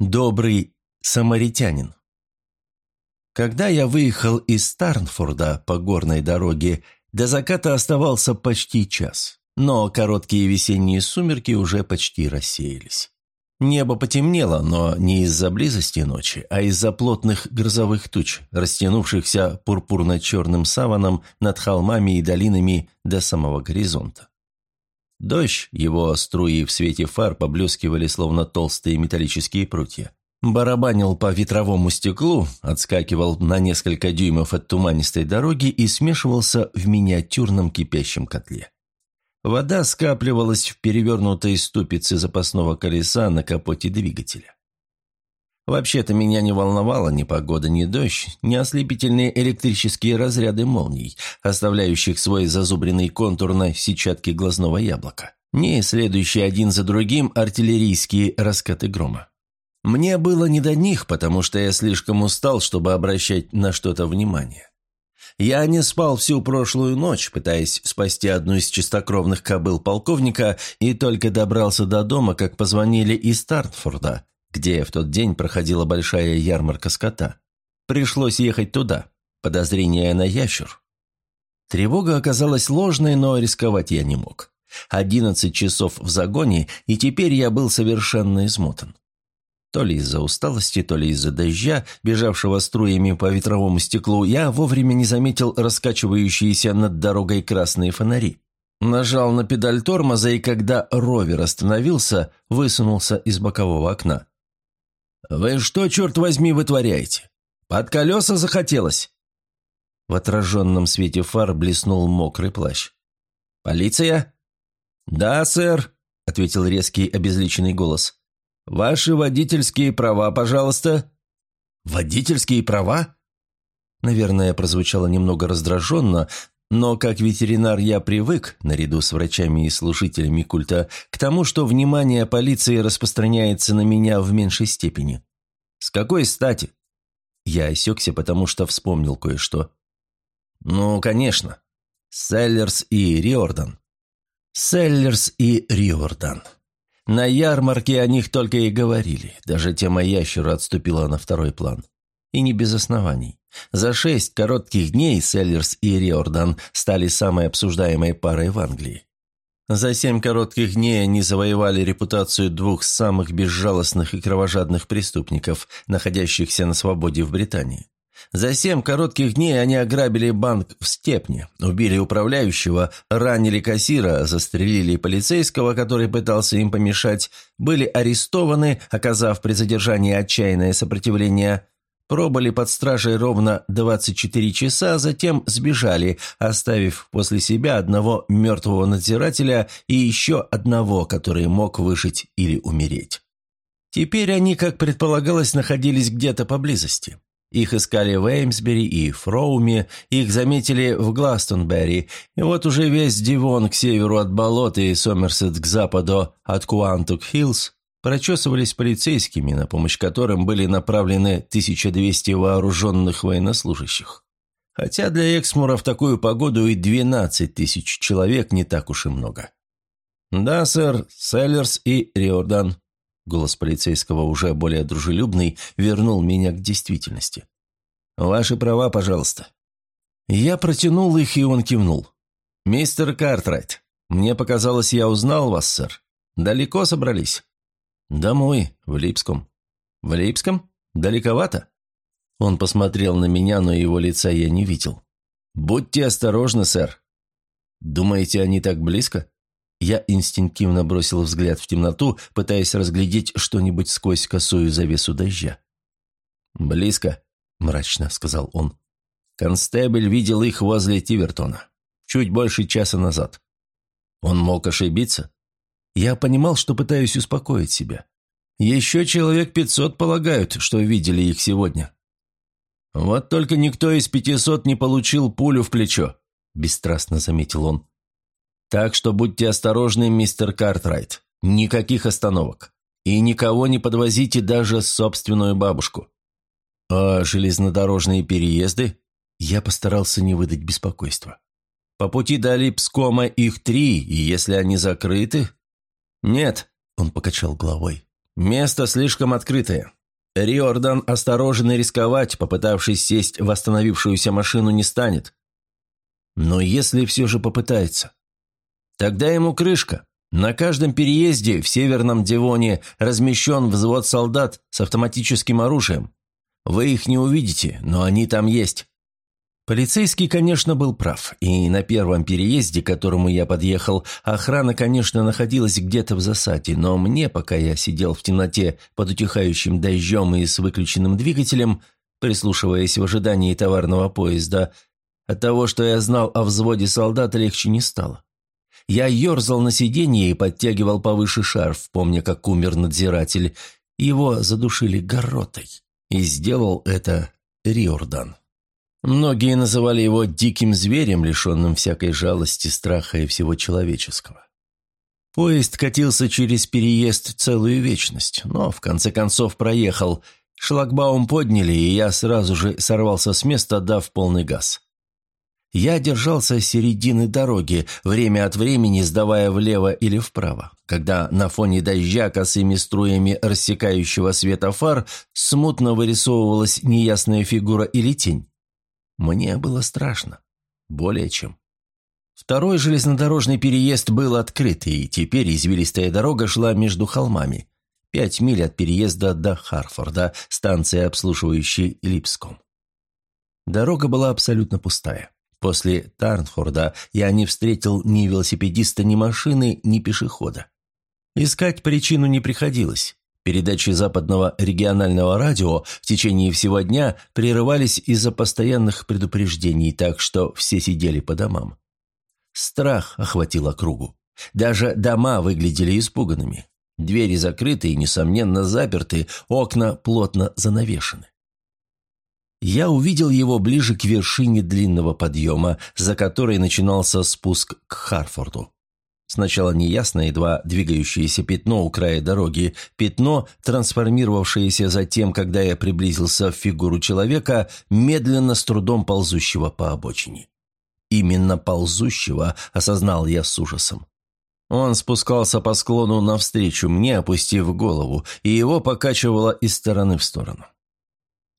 Добрый самаритянин. Когда я выехал из Старнфорда по горной дороге, до заката оставался почти час, но короткие весенние сумерки уже почти рассеялись. Небо потемнело, но не из-за близости ночи, а из-за плотных грозовых туч, растянувшихся пурпурно-черным саваном над холмами и долинами до самого горизонта. Дождь, его струи в свете фар поблескивали, словно толстые металлические прутья. Барабанил по ветровому стеклу, отскакивал на несколько дюймов от туманистой дороги и смешивался в миниатюрном кипящем котле. Вода скапливалась в перевернутой ступице запасного колеса на капоте двигателя. Вообще-то меня не волновала ни погода, ни дождь, ни ослепительные электрические разряды молний, оставляющих свой зазубренный контур на сетчатке глазного яблока, ни следующие один за другим артиллерийские раскаты грома. Мне было не до них, потому что я слишком устал, чтобы обращать на что-то внимание. Я не спал всю прошлую ночь, пытаясь спасти одну из чистокровных кобыл полковника, и только добрался до дома, как позвонили из Стартфорда, где в тот день проходила большая ярмарка скота. Пришлось ехать туда. Подозрение на ящур. Тревога оказалась ложной, но рисковать я не мог. Одиннадцать часов в загоне, и теперь я был совершенно измотан. То ли из-за усталости, то ли из-за дождя, бежавшего струями по ветровому стеклу, я вовремя не заметил раскачивающиеся над дорогой красные фонари. Нажал на педаль тормоза, и когда ровер остановился, высунулся из бокового окна. «Вы что, черт возьми, вытворяете? Под колеса захотелось?» В отраженном свете фар блеснул мокрый плащ. «Полиция?» «Да, сэр», — ответил резкий обезличенный голос. «Ваши водительские права, пожалуйста». «Водительские права?» Наверное, прозвучало немного раздраженно, но как ветеринар я привык, наряду с врачами и служителями культа, к тому, что внимание полиции распространяется на меня в меньшей степени. С какой стати? Я осекся, потому что вспомнил кое-что. Ну, конечно. Селлерс и Риордан. Селлерс и Риордан. На ярмарке о них только и говорили. Даже тема ящера отступила на второй план. И не без оснований. За шесть коротких дней Селлерс и Риордан стали самой обсуждаемой парой в Англии. За семь коротких дней они завоевали репутацию двух самых безжалостных и кровожадных преступников, находящихся на свободе в Британии. За семь коротких дней они ограбили банк в Степне, убили управляющего, ранили кассира, застрелили полицейского, который пытался им помешать, были арестованы, оказав при задержании отчаянное сопротивление, Пробыли под стражей ровно 24 часа, затем сбежали, оставив после себя одного мертвого надзирателя и еще одного, который мог выжить или умереть. Теперь они, как предполагалось, находились где-то поблизости. Их искали в Эймсбери и Фроуме, их заметили в Гластонберри, и вот уже весь Дивон к северу от болот и Сомерсет к западу от Куантук-Хиллз прочесывались полицейскими, на помощь которым были направлены 1200 вооруженных военнослужащих. Хотя для Эксмура в такую погоду и 12 тысяч человек не так уж и много. «Да, сэр, Селлерс и Риордан», — голос полицейского, уже более дружелюбный, вернул меня к действительности. «Ваши права, пожалуйста». Я протянул их, и он кивнул. «Мистер Картрайт, мне показалось, я узнал вас, сэр. Далеко собрались?» «Домой, в Липском». «В Липском? Далековато?» Он посмотрел на меня, но его лица я не видел. «Будьте осторожны, сэр». «Думаете, они так близко?» Я инстинктивно бросил взгляд в темноту, пытаясь разглядеть что-нибудь сквозь косую завесу дождя. «Близко», — мрачно сказал он. «Констебль видел их возле Тивертона. Чуть больше часа назад. Он мог ошибиться?» Я понимал, что пытаюсь успокоить себя. Еще человек пятьсот полагают, что видели их сегодня. «Вот только никто из пятисот не получил пулю в плечо», – бесстрастно заметил он. «Так что будьте осторожны, мистер Картрайт. Никаких остановок. И никого не подвозите даже собственную бабушку. А железнодорожные переезды?» Я постарался не выдать беспокойства. «По пути до Липскома их три, и если они закрыты, «Нет», – он покачал головой, Место слишком открытое. Риордан осторожен и рисковать, попытавшись сесть в остановившуюся машину, не станет. Но если все же попытается, тогда ему крышка. На каждом переезде в Северном Девоне размещен взвод солдат с автоматическим оружием. Вы их не увидите, но они там есть. Полицейский, конечно, был прав, и на первом переезде, к которому я подъехал, охрана, конечно, находилась где-то в засаде, но мне, пока я сидел в темноте под утихающим дождем и с выключенным двигателем, прислушиваясь в ожидании товарного поезда, от того, что я знал о взводе солдат, легче не стало. Я ерзал на сиденье и подтягивал повыше шарф, помня, как умер надзиратель. Его задушили горотой. И сделал это Риордан. Многие называли его диким зверем, лишенным всякой жалости, страха и всего человеческого. Поезд катился через переезд целую вечность, но в конце концов проехал. Шлагбаум подняли, и я сразу же сорвался с места, дав полный газ. Я держался середины дороги, время от времени сдавая влево или вправо, когда на фоне дождя косыми струями рассекающего света фар смутно вырисовывалась неясная фигура или тень. Мне было страшно. Более чем. Второй железнодорожный переезд был открыт, и теперь извилистая дорога шла между холмами. Пять миль от переезда до Харфорда, станции, обслуживающей Липском. Дорога была абсолютно пустая. После Тарнфорда я не встретил ни велосипедиста, ни машины, ни пешехода. Искать причину не приходилось. Передачи западного регионального радио в течение всего дня прерывались из-за постоянных предупреждений, так что все сидели по домам. Страх охватил округу. Даже дома выглядели испуганными. Двери закрыты и, несомненно, заперты, окна плотно занавешены. Я увидел его ближе к вершине длинного подъема, за которой начинался спуск к Харфорду. Сначала неясное, едва двигающееся пятно у края дороги, пятно, трансформировавшееся затем, когда я приблизился в фигуру человека, медленно с трудом ползущего по обочине. Именно ползущего осознал я с ужасом. Он спускался по склону навстречу мне, опустив голову, и его покачивало из стороны в сторону.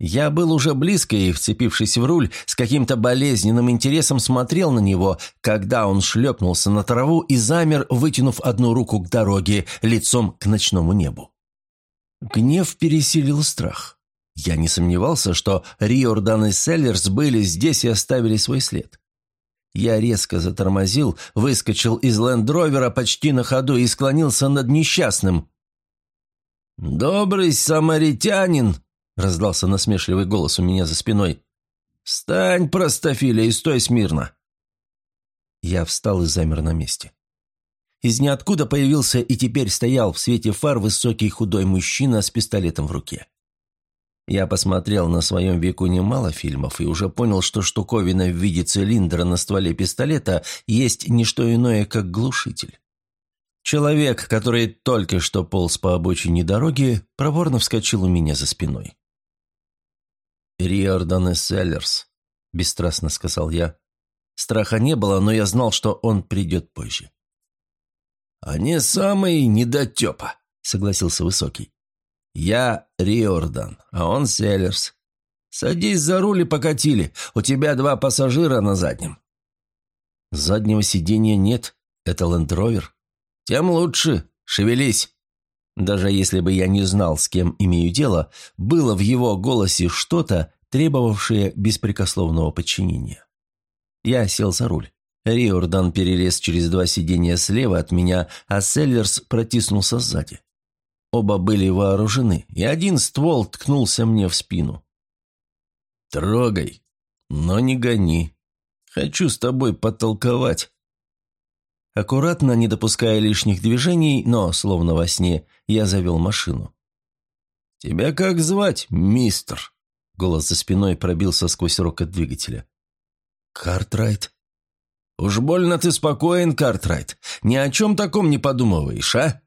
Я был уже близко и, вцепившись в руль, с каким-то болезненным интересом смотрел на него, когда он шлепнулся на траву и замер, вытянув одну руку к дороге, лицом к ночному небу. Гнев пересилил страх. Я не сомневался, что Риордан и Селлерс были здесь и оставили свой след. Я резко затормозил, выскочил из лендровера почти на ходу и склонился над несчастным. «Добрый самаритянин!» – раздался насмешливый голос у меня за спиной. «Встань, простофиля, и стой смирно!» Я встал и замер на месте. Из ниоткуда появился и теперь стоял в свете фар высокий худой мужчина с пистолетом в руке. Я посмотрел на своем веку немало фильмов и уже понял, что штуковина в виде цилиндра на стволе пистолета есть не что иное, как глушитель. Человек, который только что полз по обочине дороги, проворно вскочил у меня за спиной. «Риордан и Селлерс», – бесстрастно сказал я. Страха не было, но я знал, что он придет позже. «Они самые недотепа», – согласился Высокий. «Я Риордан, а он Селлерс. Садись за руль и покатили. У тебя два пассажира на заднем». «Заднего сиденья нет. Это лендровер». «Тем лучше. Шевелись». Даже если бы я не знал, с кем имею дело, было в его голосе что-то, требовавшее беспрекословного подчинения. Я сел за руль. Риордан перелез через два сиденья слева от меня, а Селлерс протиснулся сзади. Оба были вооружены, и один ствол ткнулся мне в спину. «Трогай, но не гони. Хочу с тобой потолковать». Аккуратно, не допуская лишних движений, но, словно во сне, я завел машину. «Тебя как звать, мистер?» Голос за спиной пробился сквозь рокот двигателя. «Картрайт?» «Уж больно ты спокоен, Картрайт. Ни о чем таком не подумываешь, а?»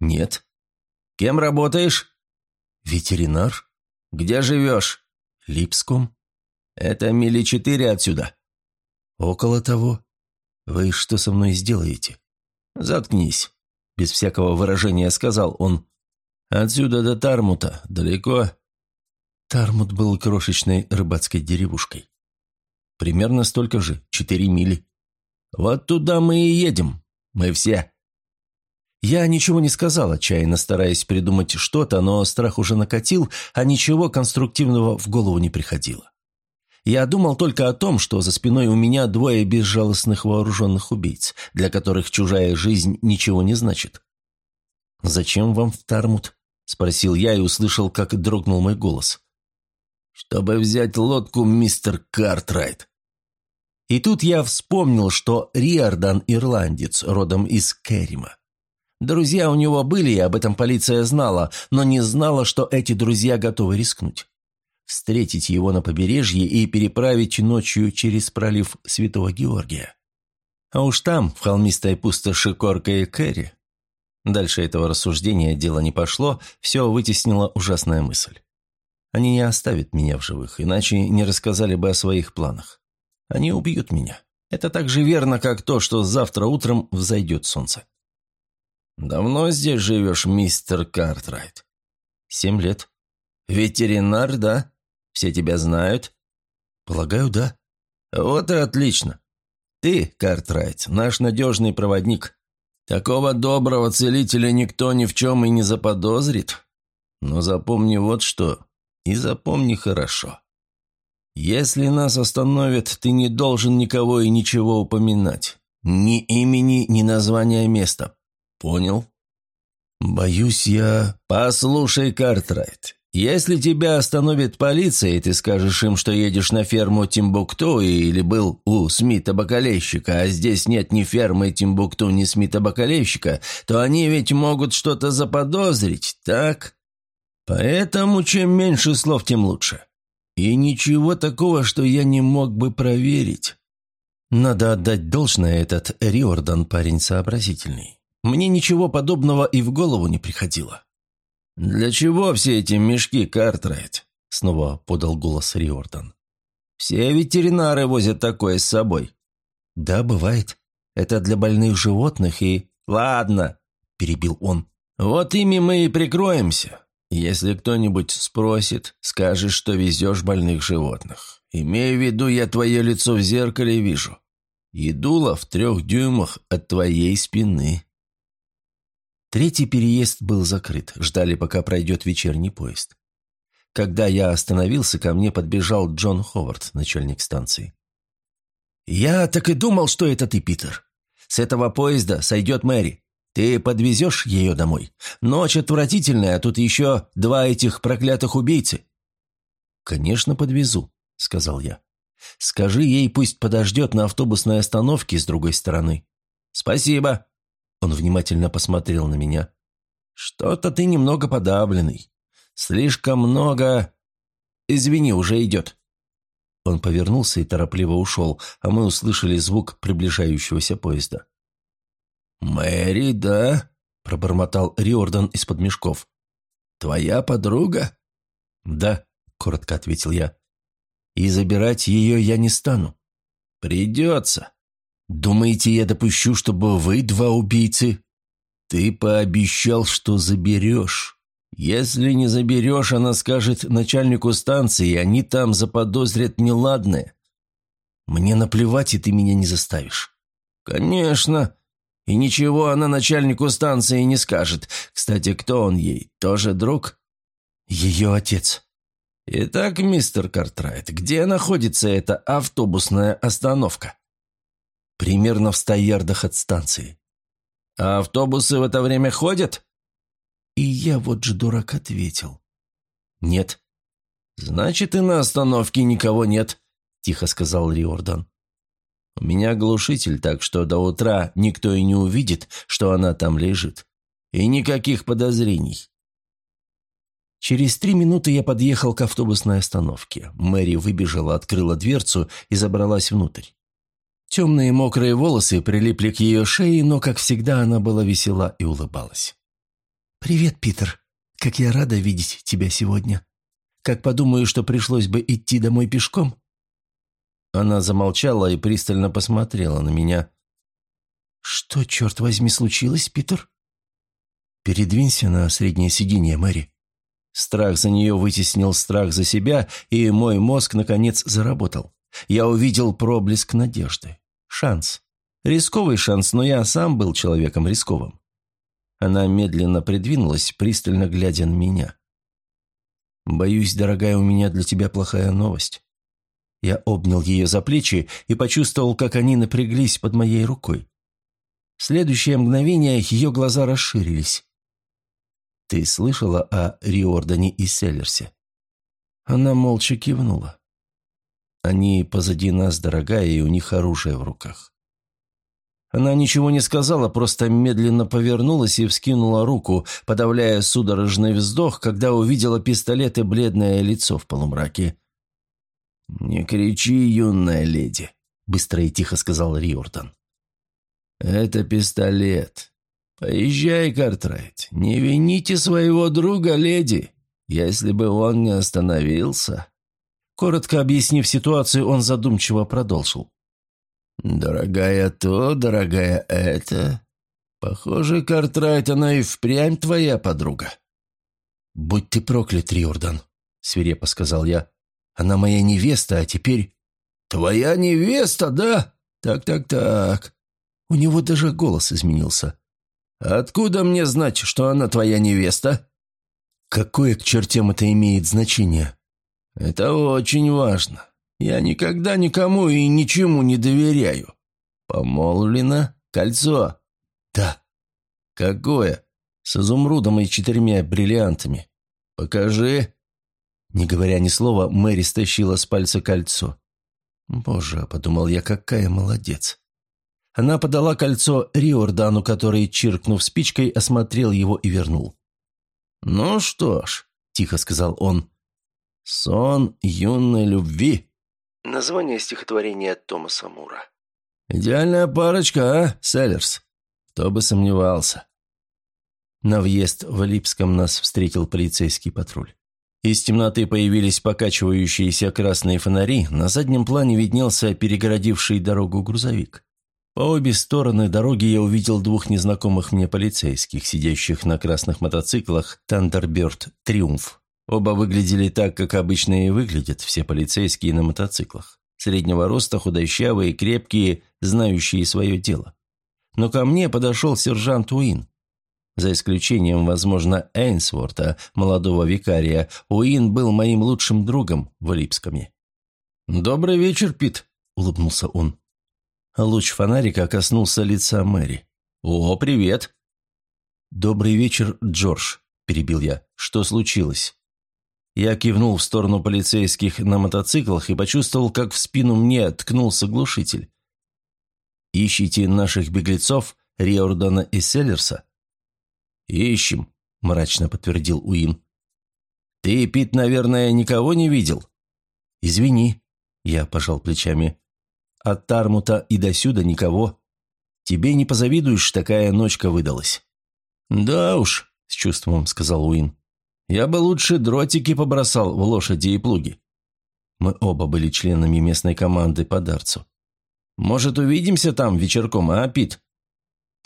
«Нет». «Кем работаешь?» «Ветеринар». «Где живешь?» «Липском». «Это мили четыре отсюда». «Около того». «Вы что со мной сделаете?» «Заткнись», – без всякого выражения сказал он. «Отсюда до Тармута далеко?» Тармут был крошечной рыбацкой деревушкой. Примерно столько же, четыре мили. «Вот туда мы и едем. Мы все». Я ничего не сказал, отчаянно стараясь придумать что-то, но страх уже накатил, а ничего конструктивного в голову не приходило. Я думал только о том, что за спиной у меня двое безжалостных вооруженных убийц, для которых чужая жизнь ничего не значит. «Зачем вам в Тармут?» – спросил я и услышал, как дрогнул мой голос. «Чтобы взять лодку, мистер Картрайт». И тут я вспомнил, что Риордан – ирландец, родом из Керрима. Друзья у него были, и об этом полиция знала, но не знала, что эти друзья готовы рискнуть. Встретить его на побережье и переправить ночью через пролив Святого Георгия. А уж там, в холмистой пустоши Корка и Кэрри, Дальше этого рассуждения дело не пошло, все вытеснила ужасная мысль. Они не оставят меня в живых, иначе не рассказали бы о своих планах. Они убьют меня. Это так же верно, как то, что завтра утром взойдет солнце. «Давно здесь живешь, мистер Картрайт?» «Семь лет». «Ветеринар, да? Все тебя знают?» «Полагаю, да». «Вот и отлично. Ты, Картрайт, наш надежный проводник. Такого доброго целителя никто ни в чем и не заподозрит. Но запомни вот что, и запомни хорошо. Если нас остановят, ты не должен никого и ничего упоминать. Ни имени, ни названия места. Понял? Боюсь я... Послушай, Картрайт, если тебя остановит полиция, и ты скажешь им, что едешь на ферму Тимбукту или был у Смита-бакалейщика, а здесь нет ни фермы Тимбукту, ни Смита-бакалейщика, то они ведь могут что-то заподозрить, так? Поэтому чем меньше слов, тем лучше. И ничего такого, что я не мог бы проверить. Надо отдать должное, этот Риордан парень сообразительный. Мне ничего подобного и в голову не приходило. «Для чего все эти мешки, Картрайт?» — снова подал голос Риордан. «Все ветеринары возят такое с собой». «Да, бывает. Это для больных животных и...» «Ладно», — перебил он. «Вот ими мы и прикроемся. Если кто-нибудь спросит, скажешь, что везешь больных животных. Имею в виду, я твое лицо в зеркале вижу. И дуло в трех дюймах от твоей спины». Третий переезд был закрыт, ждали, пока пройдет вечерний поезд. Когда я остановился, ко мне подбежал Джон Ховард, начальник станции. «Я так и думал, что это ты, Питер. С этого поезда сойдет Мэри. Ты подвезешь ее домой? Ночь отвратительная, а тут еще два этих проклятых убийцы». «Конечно, подвезу», — сказал я. «Скажи ей, пусть подождет на автобусной остановке с другой стороны». «Спасибо», он внимательно посмотрел на меня. «Что-то ты немного подавленный. Слишком много... Извини, уже идет». Он повернулся и торопливо ушел, а мы услышали звук приближающегося поезда. «Мэри, да?» – пробормотал Риордан из-под мешков. «Твоя подруга?» «Да», – коротко ответил я. «И забирать ее я не стану». «Придется. Думаете, я допущу, чтобы вы два убийцы? Ты пообещал, что заберешь. Если не заберешь, она скажет начальнику станции, они там заподозрят неладное. Мне наплевать, и ты меня не заставишь. Конечно. И ничего она начальнику станции не скажет. Кстати, кто он ей? Тоже друг? Ее отец. Итак, мистер Картрайт, где находится эта автобусная остановка? Примерно в ста ярдах от станции. «А автобусы в это время ходят?» И я вот же дурак ответил. «Нет». «Значит, и на остановке никого нет», – тихо сказал Риордан. «У меня глушитель, так что до утра никто и не увидит, что она там лежит. И никаких подозрений». Через три минуты я подъехал к автобусной остановке. Мэри выбежала, открыла дверцу и забралась внутрь. Темные мокрые волосы прилипли к ее шее, но, как всегда, она была весела и улыбалась. «Привет, Питер. Как я рада видеть тебя сегодня. Как подумаю, что пришлось бы идти домой пешком?» Она замолчала и пристально посмотрела на меня. «Что, черт возьми, случилось, Питер?» «Передвинься на среднее сиденье, Мэри». Страх за нее вытеснил страх за себя, и мой мозг, наконец, заработал. Я увидел проблеск надежды. Шанс. Рисковый шанс, но я сам был человеком рисковым. Она медленно придвинулась, пристально глядя на меня. «Боюсь, дорогая, у меня для тебя плохая новость». Я обнял ее за плечи и почувствовал, как они напряглись под моей рукой. В следующее мгновение ее глаза расширились. «Ты слышала о Риордане и Селлерсе?» Она молча кивнула. «Они позади нас, дорогая, и у них оружие в руках. Она ничего не сказала, просто медленно повернулась и вскинула руку, подавляя судорожный вздох, когда увидела пистолет и бледное лицо в полумраке. «Не кричи, юная леди», — быстро и тихо сказал Риордан. «Это пистолет. Поезжай, Картрайт. Не вините своего друга, леди. Если бы он не остановился...» Коротко объяснив ситуацию, он задумчиво продолжил. «Дорогая то, дорогая это. Похоже, Картрайт, она и впрямь твоя подруга». «Будь ты проклят, Риордан», — свирепо сказал я. «Она моя невеста, а теперь...» «Твоя невеста, да? Так-так-так». У него даже голос изменился. «Откуда мне знать, что она твоя невеста?» «Какое к чертям это имеет значение?» «Это очень важно. Я никогда никому и ничему не доверяю. Помолвлено? Кольцо? Да. Какое? С изумрудом и четырьмя бриллиантами. Покажи. Не говоря ни слова, Мэри стащила с пальца кольцо. «Боже», — подумал я, — «какая молодец». Она подала кольцо Риордану, который, чиркнув спичкой, осмотрел его и вернул. «Ну что ж», — тихо сказал он, — «сон юной любви». Название стихотворения Томаса Мура. «Идеальная парочка, а, Селлерс? Кто бы сомневался». На въезд в Липском нас встретил полицейский патруль. Из темноты появились покачивающиеся красные фонари, на заднем плане виднелся перегородивший дорогу грузовик. По обе стороны дороги я увидел двух незнакомых мне полицейских, сидящих на красных мотоциклах «Тандерберт Триумф». Оба выглядели так, как обычно и выглядят все полицейские на мотоциклах. Среднего роста, худощавые, крепкие, знающие свое дело. Но ко мне подошел сержант Уин. За исключением, возможно, Эйнсворта, молодого викария, Уин был моим лучшим другом в Липскоме. «Добрый вечер, Пит», — улыбнулся он. Луч фонарика коснулся лица Мэри. «О, привет!» «Добрый вечер, Джордж», — перебил я. «Что случилось?» Я кивнул в сторону полицейских на мотоциклах и почувствовал, как в спину мне ткнулся глушитель. «Ищите наших беглецов, Риордана и Селлерса?» «Ищем», – мрачно подтвердил Уин. «Ты, Пит, наверное, никого не видел?» «Извини», – я пожал плечами. «От Тармута и до сюда никого. Тебе не позавидуешь, такая ночка выдалась». «Да уж», – с чувством сказал Уин. Я бы лучше дротики побросал в лошади и плуги. Мы оба были членами местной команды по дарцу. Может, увидимся там вечерком, а, Пит?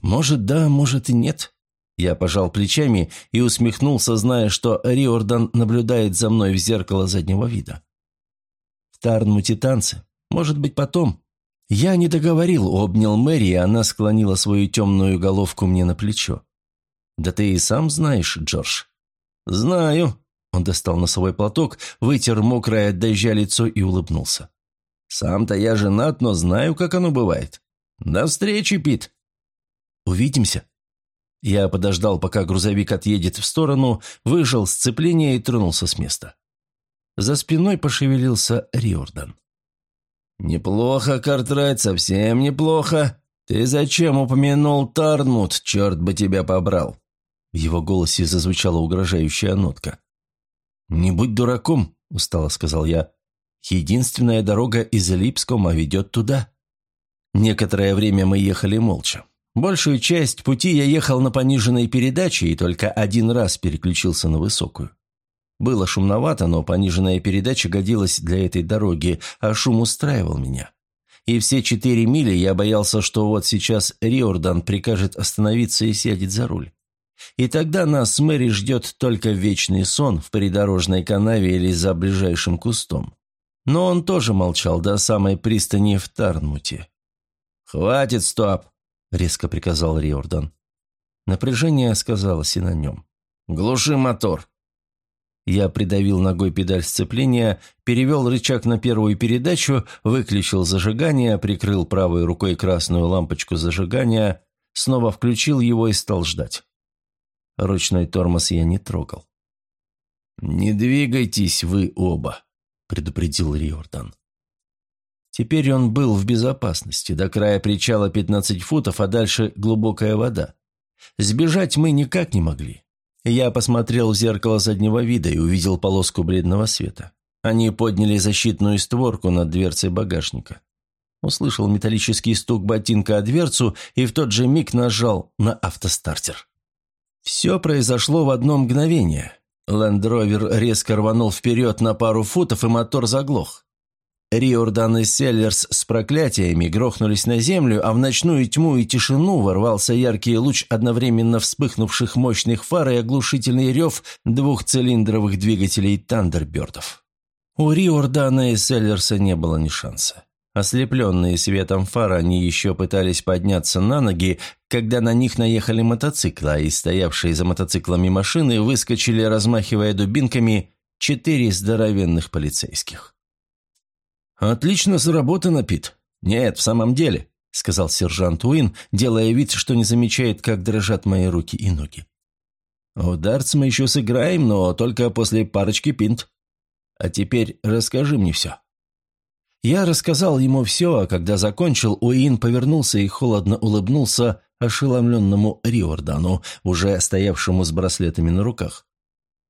Может, да, может и нет. Я пожал плечами и усмехнулся, зная, что Риордан наблюдает за мной в зеркало заднего вида. В Тарнмуте танцы. Может быть, потом. Я не договорил, обнял Мэри, и она склонила свою темную головку мне на плечо. «Да ты и сам знаешь, Джордж, «Знаю». Он достал носовой платок, вытер мокрое от дождя лицо и улыбнулся. «Сам-то я женат, но знаю, как оно бывает. До встречи, Пит!» «Увидимся?» Я подождал, пока грузовик отъедет в сторону, выжал сцепление и тронулся с места. За спиной пошевелился Риордан. «Неплохо, Картрайт, совсем неплохо. Ты зачем упомянул Тарнмут, черт бы тебя побрал?» В его голосе зазвучала угрожающая нотка. «Не будь дураком», – устало сказал я. «Единственная дорога из Липскома ведет туда». Некоторое время мы ехали молча. Большую часть пути я ехал на пониженной передаче и только один раз переключился на высокую. Было шумновато, но пониженная передача годилась для этой дороги, а шум устраивал меня. И все четыре мили я боялся, что вот сейчас Риордан прикажет остановиться и сядет за руль. И тогда нас с Мэри ждет только вечный сон в придорожной канаве или за ближайшим кустом. Но он тоже молчал до самой пристани в Тарнмуте. «Хватит, стоп!» – резко приказал Риордан. Напряжение сказалось и на нем. «Глуши мотор!» Я придавил ногой педаль сцепления, перевел рычаг на первую передачу, выключил зажигание, прикрыл правой рукой красную лампочку зажигания, снова включил его и стал ждать. Ручной тормоз я не трогал. «Не двигайтесь вы оба», — предупредил Риордан. Теперь он был в безопасности, до края причала 15 футов, а дальше глубокая вода. Сбежать мы никак не могли. Я посмотрел в зеркало заднего вида и увидел полоску бледного света. Они подняли защитную створку над дверцей багажника. Услышал металлический стук ботинка о дверцу и в тот же миг нажал на автостартер. Все произошло в одно мгновение. Лендровер резко рванул вперед на пару футов, и мотор заглох. Риордан и Селлерс с проклятиями грохнулись на землю, а в ночную тьму и тишину ворвался яркий луч одновременно вспыхнувших мощных фар и оглушительный рев двухцилиндровых двигателей Тандербердов. У Риордана и Селлерса не было ни шанса. Ослепленные светом фар, они еще пытались подняться на ноги, когда на них наехали мотоциклы, а из стоявшей за мотоциклами машины выскочили, размахивая дубинками, четыре здоровенных полицейских. «Отлично сработано, Пит. Нет, в самом деле», — сказал сержант Уин, делая вид, что не замечает, как дрожат мои руки и ноги. «В дартс мы еще сыграем, но только после парочки пинт. А теперь расскажи мне все». Я рассказал ему все, а когда закончил, Уин повернулся и холодно улыбнулся ошеломленному Риордану, уже стоявшему с браслетами на руках.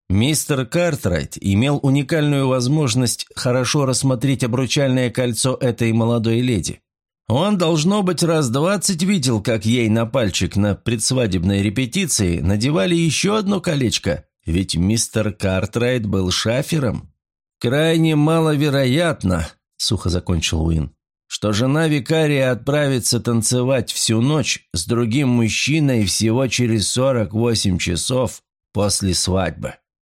Мистер Картрайт имел уникальную возможность хорошо рассмотреть обручальное кольцо этой молодой леди. Он, должно быть, раз двадцать видел, как ей на пальчик на предсвадебной репетиции надевали еще одно колечко, ведь мистер Картрайт был шафером. Крайне маловероятно, – сухо закончил Уин, – что жена викария отправится танцевать всю ночь с другим мужчиной всего через 48 часов после свадьбы.